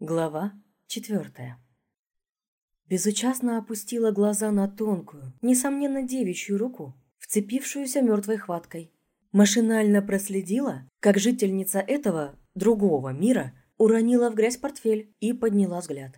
Глава четвертая. Безучастно опустила глаза на тонкую, несомненно девичью руку, вцепившуюся мертвой хваткой. Машинально проследила, как жительница этого, другого мира, уронила в грязь портфель и подняла взгляд.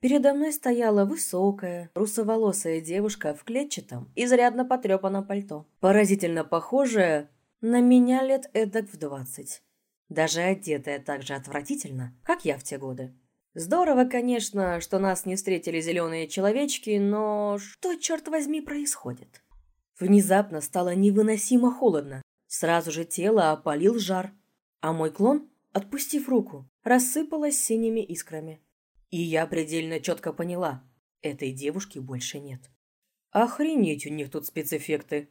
Передо мной стояла высокая, русоволосая девушка в клетчатом, изрядно потрепанном пальто, поразительно похожая на меня лет эдак в двадцать даже одетая так же отвратительно, как я в те годы. Здорово, конечно, что нас не встретили зеленые человечки, но что, черт возьми, происходит? Внезапно стало невыносимо холодно. Сразу же тело опалил жар, а мой клон, отпустив руку, рассыпалась синими искрами. И я предельно четко поняла, этой девушки больше нет. Охренеть у них тут спецэффекты.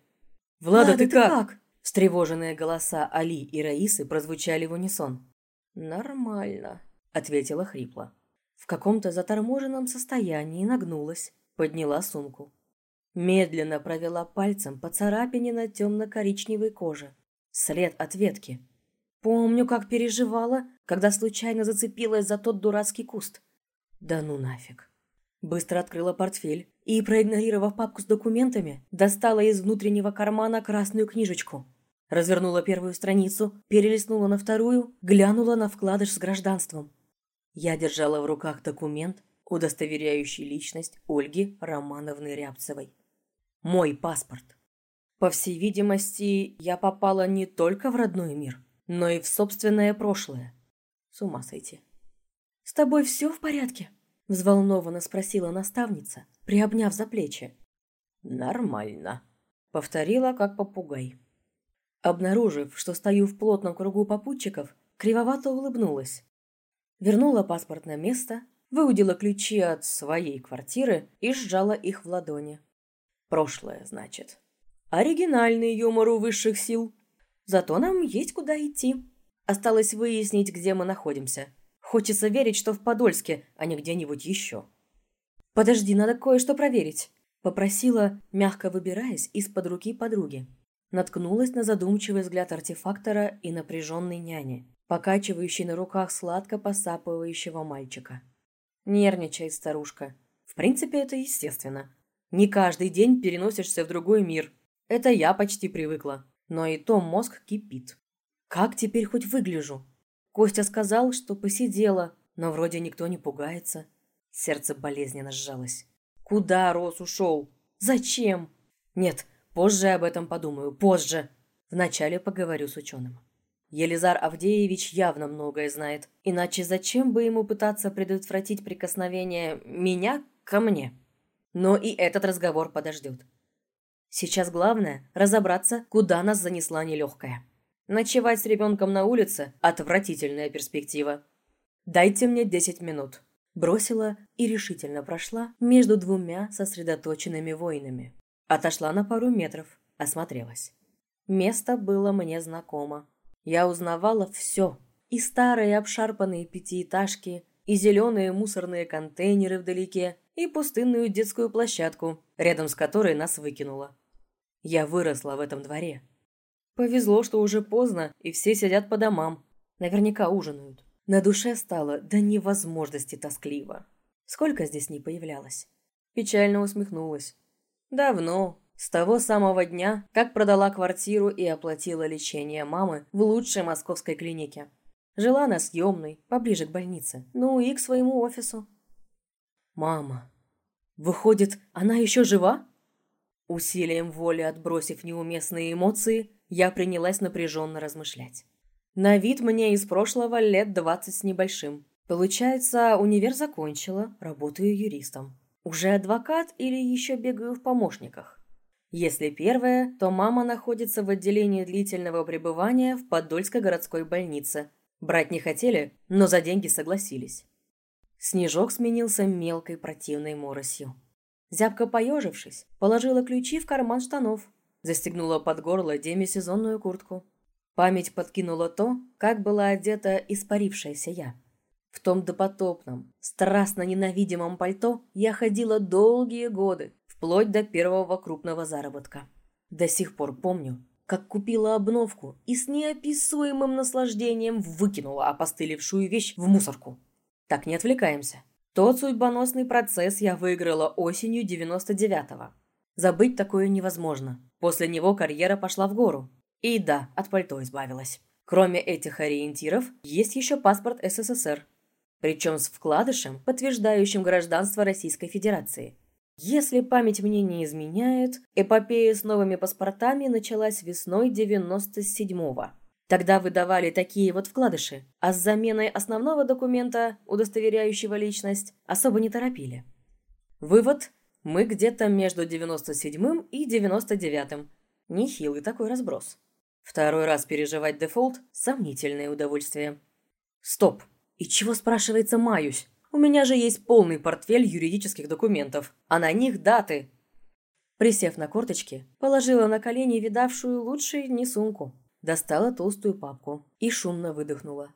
«Влада, Влада ты, ты как? как?» Встревоженные голоса Али и Раисы прозвучали в унисон. «Нормально», — ответила хрипло. В каком-то заторможенном состоянии нагнулась, подняла сумку. Медленно провела пальцем по царапине на темно-коричневой коже. След от ветки. Помню, как переживала, когда случайно зацепилась за тот дурацкий куст. Да ну нафиг. Быстро открыла портфель и, проигнорировав папку с документами, достала из внутреннего кармана красную книжечку. Развернула первую страницу, перелистнула на вторую, глянула на вкладыш с гражданством. Я держала в руках документ, удостоверяющий личность Ольги Романовны Рябцевой. Мой паспорт. По всей видимости, я попала не только в родной мир, но и в собственное прошлое. С ума сойти. «С тобой все в порядке?» – взволнованно спросила наставница, приобняв за плечи. «Нормально», – повторила, как попугай. Обнаружив, что стою в плотном кругу попутчиков, кривовато улыбнулась. Вернула паспорт на место, выудила ключи от своей квартиры и сжала их в ладони. Прошлое, значит. Оригинальный юмор у высших сил. Зато нам есть куда идти. Осталось выяснить, где мы находимся. Хочется верить, что в Подольске, а не где-нибудь еще. «Подожди, надо кое-что проверить», — попросила, мягко выбираясь из-под руки подруги наткнулась на задумчивый взгляд артефактора и напряженной няни, покачивающей на руках сладко посапывающего мальчика. Нервничает старушка. В принципе, это естественно. Не каждый день переносишься в другой мир. Это я почти привыкла. Но и то мозг кипит. Как теперь хоть выгляжу? Костя сказал, что посидела, но вроде никто не пугается. Сердце болезненно сжалось. Куда Рос ушел? Зачем? Нет, Позже об этом подумаю, позже. Вначале поговорю с ученым. Елизар Авдеевич явно многое знает, иначе зачем бы ему пытаться предотвратить прикосновение меня ко мне? Но и этот разговор подождет. Сейчас главное – разобраться, куда нас занесла нелегкая. Ночевать с ребенком на улице – отвратительная перспектива. «Дайте мне десять минут», – бросила и решительно прошла между двумя сосредоточенными воинами. Отошла на пару метров, осмотрелась. Место было мне знакомо. Я узнавала все. И старые обшарпанные пятиэтажки, и зеленые мусорные контейнеры вдалеке, и пустынную детскую площадку, рядом с которой нас выкинуло. Я выросла в этом дворе. Повезло, что уже поздно, и все сидят по домам. Наверняка ужинают. На душе стало до невозможности тоскливо. Сколько здесь не появлялось. Печально усмехнулась. Давно. С того самого дня, как продала квартиру и оплатила лечение мамы в лучшей московской клинике. Жила на съемной, поближе к больнице, ну и к своему офису. Мама. Выходит, она еще жива? Усилием воли отбросив неуместные эмоции, я принялась напряженно размышлять. На вид мне из прошлого лет двадцать с небольшим. Получается, универ закончила, работаю юристом. Уже адвокат или еще бегаю в помощниках? Если первое, то мама находится в отделении длительного пребывания в Подольской городской больнице. Брать не хотели, но за деньги согласились. Снежок сменился мелкой противной моросью. Зябко поежившись, положила ключи в карман штанов, застегнула под горло демисезонную куртку. Память подкинула то, как была одета испарившаяся я. В том допотопном, страстно ненавидимом пальто я ходила долгие годы, вплоть до первого крупного заработка. До сих пор помню, как купила обновку и с неописуемым наслаждением выкинула опостылевшую вещь в мусорку. Так, не отвлекаемся. Тот судьбоносный процесс я выиграла осенью 99-го. Забыть такое невозможно. После него карьера пошла в гору. И да, от пальто избавилась. Кроме этих ориентиров, есть еще паспорт СССР. Причем с вкладышем, подтверждающим гражданство Российской Федерации. Если память мне не изменяет, эпопея с новыми паспортами началась весной 97-го. Тогда выдавали такие вот вкладыши, а с заменой основного документа, удостоверяющего личность, особо не торопили. Вывод – мы где-то между 97-м и 99-м. Нехилый такой разброс. Второй раз переживать дефолт – сомнительное удовольствие. Стоп! И чего, спрашивается, маюсь? У меня же есть полный портфель юридических документов, а на них даты. Присев на корточки, положила на колени видавшую лучше не сумку. Достала толстую папку и шумно выдохнула.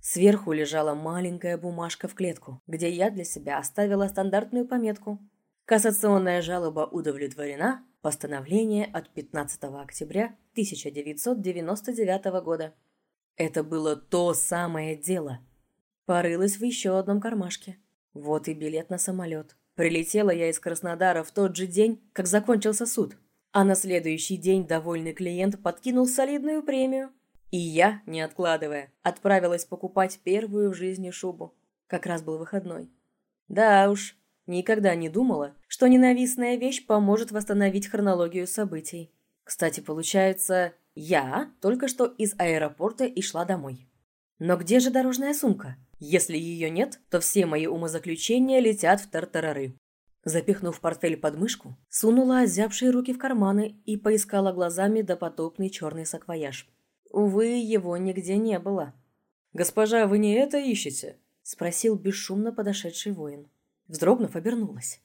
Сверху лежала маленькая бумажка в клетку, где я для себя оставила стандартную пометку. Кассационная жалоба удовлетворена, постановление от 15 октября 1999 года. Это было то самое дело. Порылась в еще одном кармашке. Вот и билет на самолет. Прилетела я из Краснодара в тот же день, как закончился суд. А на следующий день довольный клиент подкинул солидную премию. И я, не откладывая, отправилась покупать первую в жизни шубу. Как раз был выходной. Да уж, никогда не думала, что ненавистная вещь поможет восстановить хронологию событий. Кстати, получается, я только что из аэропорта и шла домой. Но где же дорожная сумка? Если ее нет, то все мои умозаключения летят в тартарары. Запихнув портфель под мышку, сунула озябшие руки в карманы и поискала глазами допотопный черный саквояж. Увы, его нигде не было. «Госпожа, вы не это ищете?» – спросил бесшумно подошедший воин. Вздрогнув, обернулась.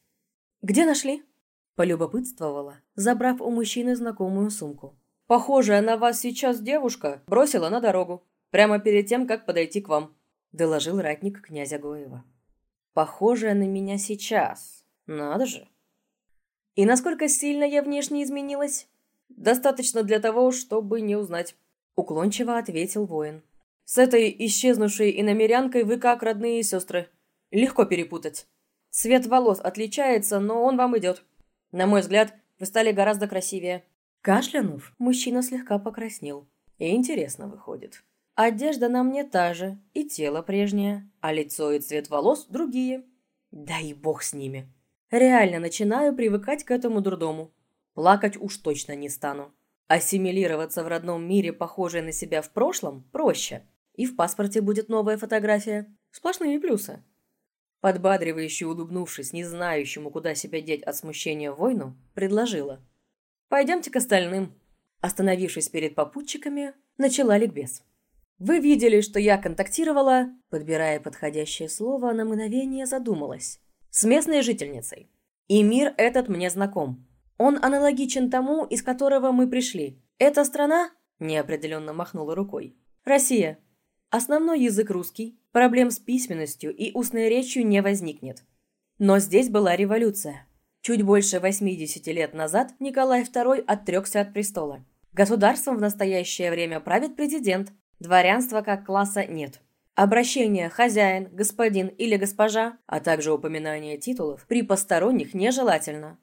«Где нашли?» – полюбопытствовала, забрав у мужчины знакомую сумку. «Похожая на вас сейчас девушка бросила на дорогу, прямо перед тем, как подойти к вам», – доложил ратник князя Гоева. «Похожая на меня сейчас», надо же. И насколько сильно я внешне изменилась? Достаточно для того, чтобы не узнать. Уклончиво ответил воин. С этой исчезнувшей иномерянкой вы как родные сестры. Легко перепутать. Цвет волос отличается, но он вам идет. На мой взгляд, вы стали гораздо красивее. Кашлянув, мужчина слегка покраснел. И интересно выходит. Одежда на мне та же, и тело прежнее, а лицо и цвет волос другие. Да и бог с ними. Реально начинаю привыкать к этому дурдому. Плакать уж точно не стану. Ассимилироваться в родном мире, похожей на себя в прошлом, проще. И в паспорте будет новая фотография. Сплошные плюсы. Подбадривающе улыбнувшись, не знающему, куда себя деть от смущения войну, предложила. «Пойдемте к остальным». Остановившись перед попутчиками, начала ликбез. «Вы видели, что я контактировала...» Подбирая подходящее слово, на мгновение задумалась с местной жительницей. И мир этот мне знаком. Он аналогичен тому, из которого мы пришли. Эта страна неопределенно махнула рукой. Россия. Основной язык русский, проблем с письменностью и устной речью не возникнет. Но здесь была революция. Чуть больше 80 лет назад Николай II отрекся от престола. Государством в настоящее время правит президент. Дворянства как класса нет. Обращение «хозяин», «господин» или «госпожа», а также упоминание титулов при посторонних нежелательно.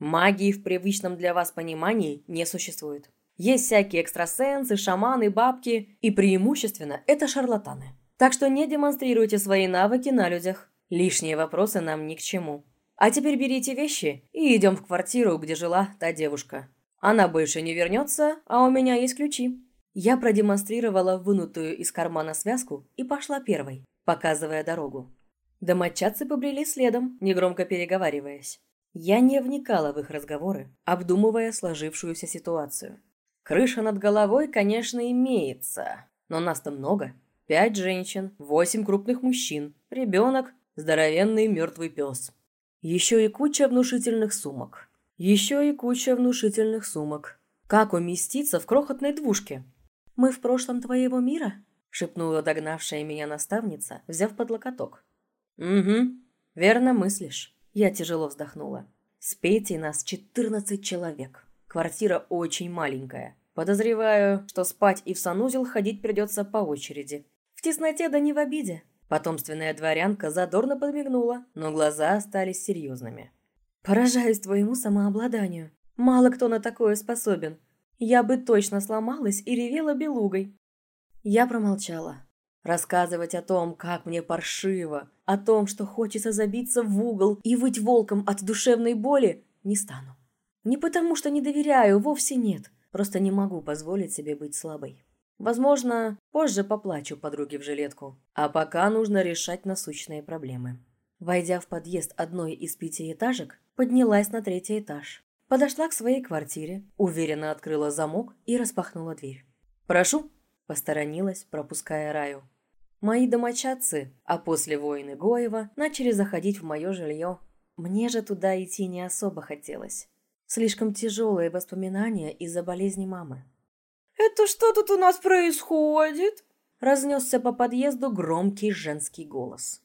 Магии в привычном для вас понимании не существует. Есть всякие экстрасенсы, шаманы, бабки, и преимущественно это шарлатаны. Так что не демонстрируйте свои навыки на людях. Лишние вопросы нам ни к чему. А теперь берите вещи и идем в квартиру, где жила та девушка. Она больше не вернется, а у меня есть ключи. Я продемонстрировала вынутую из кармана связку и пошла первой, показывая дорогу. Домочадцы побрели следом, негромко переговариваясь. Я не вникала в их разговоры, обдумывая сложившуюся ситуацию. Крыша над головой, конечно, имеется, но нас-то много. Пять женщин, восемь крупных мужчин, ребенок, здоровенный мертвый пес. Еще и куча внушительных сумок. Еще и куча внушительных сумок. Как уместиться в крохотной двушке? «Мы в прошлом твоего мира?» — шепнула догнавшая меня наставница, взяв под локоток. «Угу, верно мыслишь». Я тяжело вздохнула. «С Петей нас четырнадцать человек. Квартира очень маленькая. Подозреваю, что спать и в санузел ходить придется по очереди. В тесноте да не в обиде. Потомственная дворянка задорно подмигнула, но глаза остались серьезными. «Поражаюсь твоему самообладанию. Мало кто на такое способен. Я бы точно сломалась и ревела белугой». Я промолчала. Рассказывать о том, как мне паршиво, о том, что хочется забиться в угол и выть волком от душевной боли, не стану. Не потому, что не доверяю, вовсе нет. Просто не могу позволить себе быть слабой. Возможно, позже поплачу подруге в жилетку. А пока нужно решать насущные проблемы. Войдя в подъезд одной из пятиэтажек, поднялась на третий этаж. Подошла к своей квартире, уверенно открыла замок и распахнула дверь. «Прошу!» – посторонилась, пропуская Раю. Мои домочадцы, а после воины Гоева, начали заходить в мое жилье. Мне же туда идти не особо хотелось. Слишком тяжелые воспоминания из-за болезни мамы. «Это что тут у нас происходит?» Разнесся по подъезду громкий женский голос.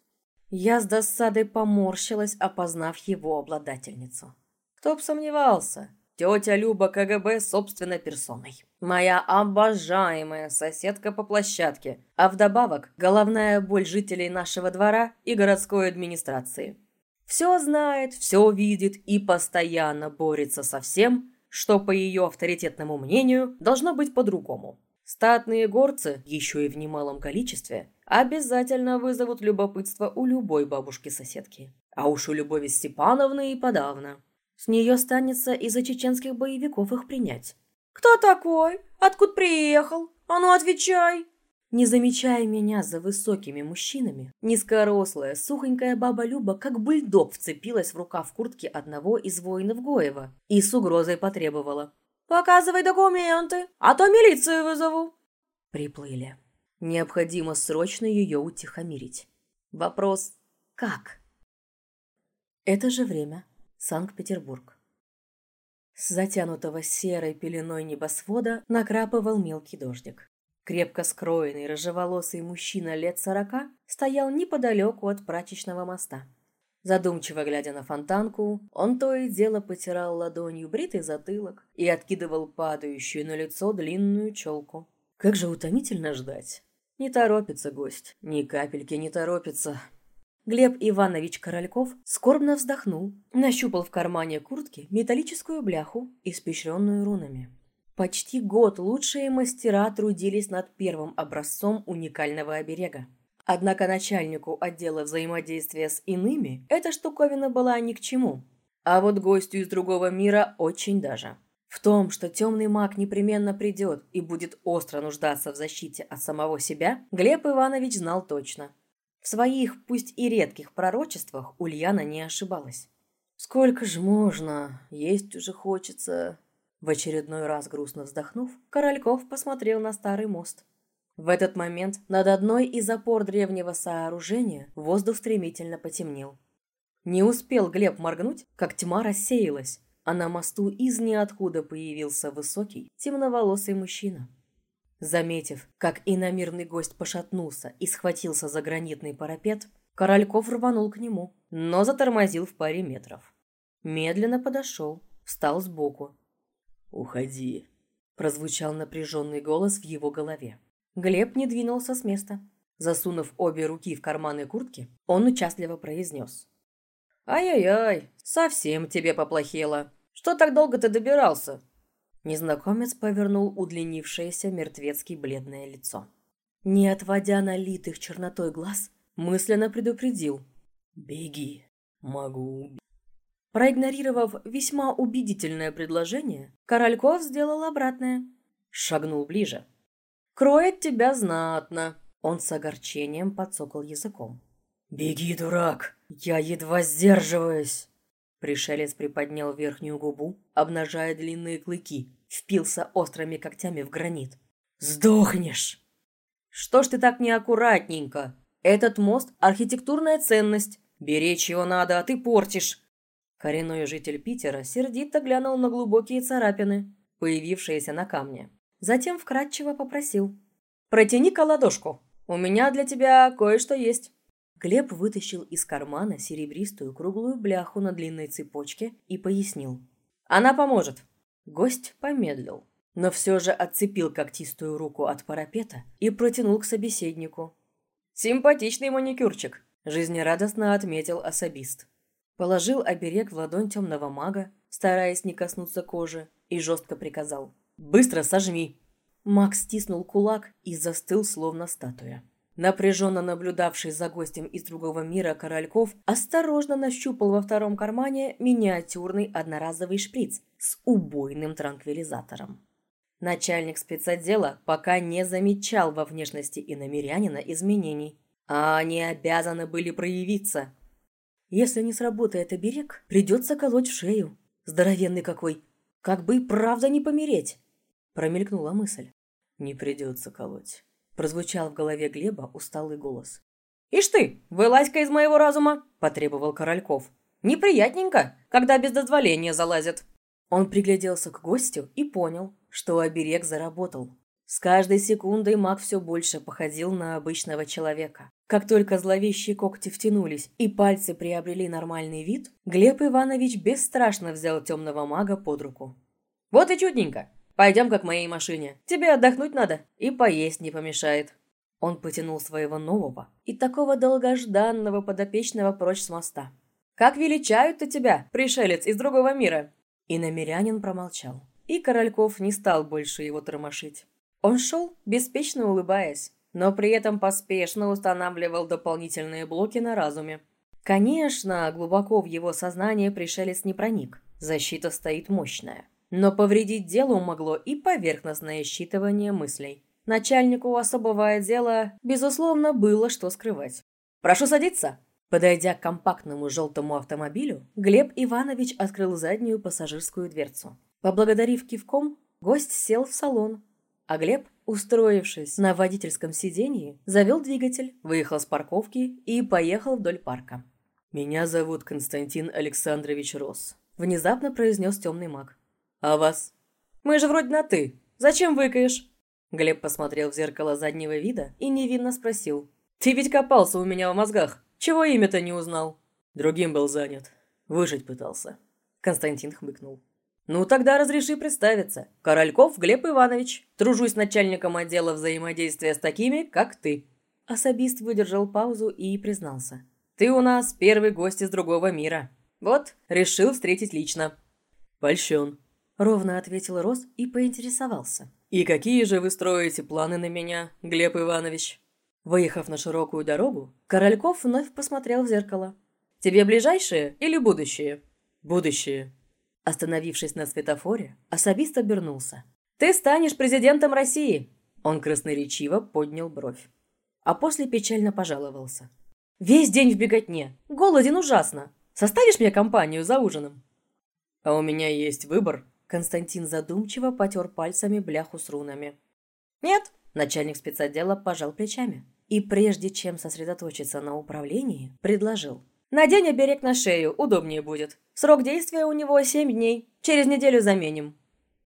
Я с досадой поморщилась, опознав его обладательницу. Кто б сомневался, тетя Люба КГБ собственной персоной. Моя обожаемая соседка по площадке, а вдобавок головная боль жителей нашего двора и городской администрации. Все знает, все видит и постоянно борется со всем, что, по ее авторитетному мнению, должно быть по-другому. Статные горцы, еще и в немалом количестве, обязательно вызовут любопытство у любой бабушки-соседки. А уж у Любови Степановны и подавно. С нее станется из-за чеченских боевиков их принять. «Кто такой? Откуда приехал? А ну отвечай!» Не замечая меня за высокими мужчинами, низкорослая, сухонькая баба Люба, как бульдог, вцепилась в рукав куртки одного из воинов Гоева и с угрозой потребовала. «Показывай документы, а то милицию вызову!» Приплыли. Необходимо срочно ее утихомирить. Вопрос «Как?» Это же время. Санкт-Петербург. С затянутого серой пеленой небосвода накрапывал мелкий дождик. Крепко скроенный, рыжеволосый мужчина лет сорока стоял неподалеку от прачечного моста. Задумчиво глядя на фонтанку, он то и дело потирал ладонью бритый затылок и откидывал падающую на лицо длинную челку. Как же утомительно ждать. Не торопится гость, ни капельки не торопится. Глеб Иванович Корольков скорбно вздохнул, нащупал в кармане куртки металлическую бляху, испещренную рунами. Почти год лучшие мастера трудились над первым образцом уникального оберега. Однако начальнику отдела взаимодействия с иными эта штуковина была ни к чему. А вот гостю из другого мира очень даже. В том, что темный маг непременно придет и будет остро нуждаться в защите от самого себя, Глеб Иванович знал точно. В своих, пусть и редких пророчествах Ульяна не ошибалась. «Сколько же можно? Есть уже хочется», в очередной раз грустно вздохнув, Корольков посмотрел на старый мост. В этот момент над одной из опор древнего сооружения воздух стремительно потемнел. Не успел Глеб моргнуть, как тьма рассеялась, а на мосту из ниоткуда появился высокий, темноволосый мужчина. Заметив, как иномирный гость пошатнулся и схватился за гранитный парапет, Корольков рванул к нему, но затормозил в паре метров. Медленно подошел, встал сбоку «Уходи», – прозвучал напряженный голос в его голове. Глеб не двинулся с места. Засунув обе руки в карманы куртки, он участливо произнес. «Ай-яй-яй, совсем тебе поплохело. Что так долго ты добирался?» Незнакомец повернул удлинившееся мертвецки бледное лицо. Не отводя налитых чернотой глаз, мысленно предупредил. «Беги, могу убить». Проигнорировав весьма убедительное предложение, Корольков сделал обратное. Шагнул ближе. «Кроет тебя знатно!» Он с огорчением подсокал языком. «Беги, дурак! Я едва сдерживаюсь!» Пришелец приподнял верхнюю губу, обнажая длинные клыки, впился острыми когтями в гранит. «Сдохнешь!» «Что ж ты так неаккуратненько? Этот мост – архитектурная ценность. Беречь его надо, а ты портишь. Коренной житель Питера сердито глянул на глубокие царапины, появившиеся на камне. Затем вкратчиво попросил. «Протяни-ка ладошку. У меня для тебя кое-что есть». Глеб вытащил из кармана серебристую круглую бляху на длинной цепочке и пояснил. «Она поможет». Гость помедлил, но все же отцепил когтистую руку от парапета и протянул к собеседнику. Симпатичный маникюрчик», – жизнерадостно отметил особист. Положил оберег в ладонь темного мага, стараясь не коснуться кожи, и жестко приказал. «Быстро сожми!» Маг стиснул кулак и застыл, словно статуя. Напряженно наблюдавший за гостем из другого мира Корольков осторожно нащупал во втором кармане миниатюрный одноразовый шприц с убойным транквилизатором. Начальник спецотдела пока не замечал во внешности иномерянина изменений, а они обязаны были проявиться. Если не сработает оберег, придется колоть в шею. Здоровенный какой. Как бы и правда не помереть. Промелькнула мысль. Не придется колоть. Прозвучал в голове Глеба усталый голос. «Ишь ты, вылазь-ка из моего разума!» – потребовал Корольков. «Неприятненько, когда без дозволения залазят». Он пригляделся к гостю и понял, что оберег заработал. С каждой секундой маг все больше походил на обычного человека. Как только зловещие когти втянулись и пальцы приобрели нормальный вид, Глеб Иванович бесстрашно взял темного мага под руку. «Вот и чудненько! Пойдем-ка к моей машине. Тебе отдохнуть надо, и поесть не помешает». Он потянул своего нового и такого долгожданного подопечного прочь с моста. «Как величают-то тебя, пришелец из другого мира!» И намерянин промолчал. И Корольков не стал больше его тормошить. Он шел, беспечно улыбаясь, но при этом поспешно устанавливал дополнительные блоки на разуме. Конечно, глубоко в его сознание пришелец не проник. Защита стоит мощная. Но повредить делу могло и поверхностное считывание мыслей. Начальнику особого отдела, безусловно, было что скрывать. «Прошу садиться!» Подойдя к компактному желтому автомобилю, Глеб Иванович открыл заднюю пассажирскую дверцу. Поблагодарив кивком, гость сел в салон, а Глеб, устроившись на водительском сиденье, завел двигатель, выехал с парковки и поехал вдоль парка. «Меня зовут Константин Александрович Рос», — внезапно произнес темный маг. «А вас?» «Мы же вроде на «ты». Зачем выкаешь?» Глеб посмотрел в зеркало заднего вида и невинно спросил. «Ты ведь копался у меня в мозгах. Чего имя-то не узнал?» Другим был занят. Выжить пытался. Константин хмыкнул. «Ну, тогда разреши представиться. Корольков Глеб Иванович. Тружусь начальником отдела взаимодействия с такими, как ты». Особист выдержал паузу и признался. «Ты у нас первый гость из другого мира. Вот, решил встретить лично». «Польщен», — ровно ответил Рос и поинтересовался. «И какие же вы строите планы на меня, Глеб Иванович?» Выехав на широкую дорогу, Корольков вновь посмотрел в зеркало. «Тебе ближайшее или будущее?» «Будущее». Остановившись на светофоре, особист обернулся. «Ты станешь президентом России!» Он красноречиво поднял бровь. А после печально пожаловался. «Весь день в беготне. Голоден ужасно. Составишь мне компанию за ужином?» «А у меня есть выбор». Константин задумчиво потер пальцами бляху с рунами. «Нет», — начальник спецотдела пожал плечами и прежде чем сосредоточиться на управлении, предложил. «Надень оберег на шею, удобнее будет. Срок действия у него семь дней. Через неделю заменим».